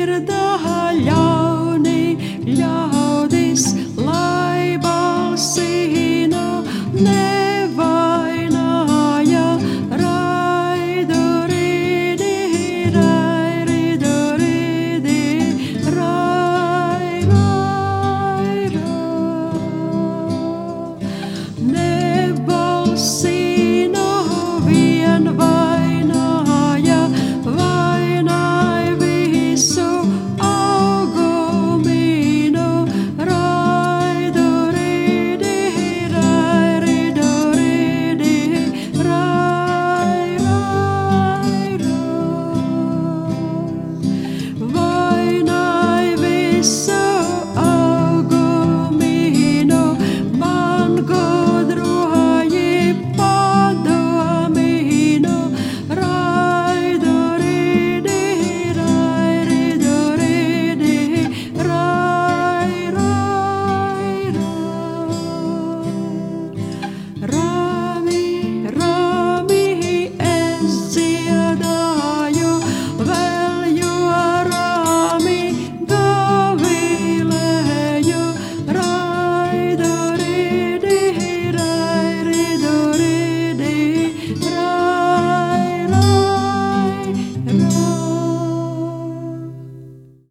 bir de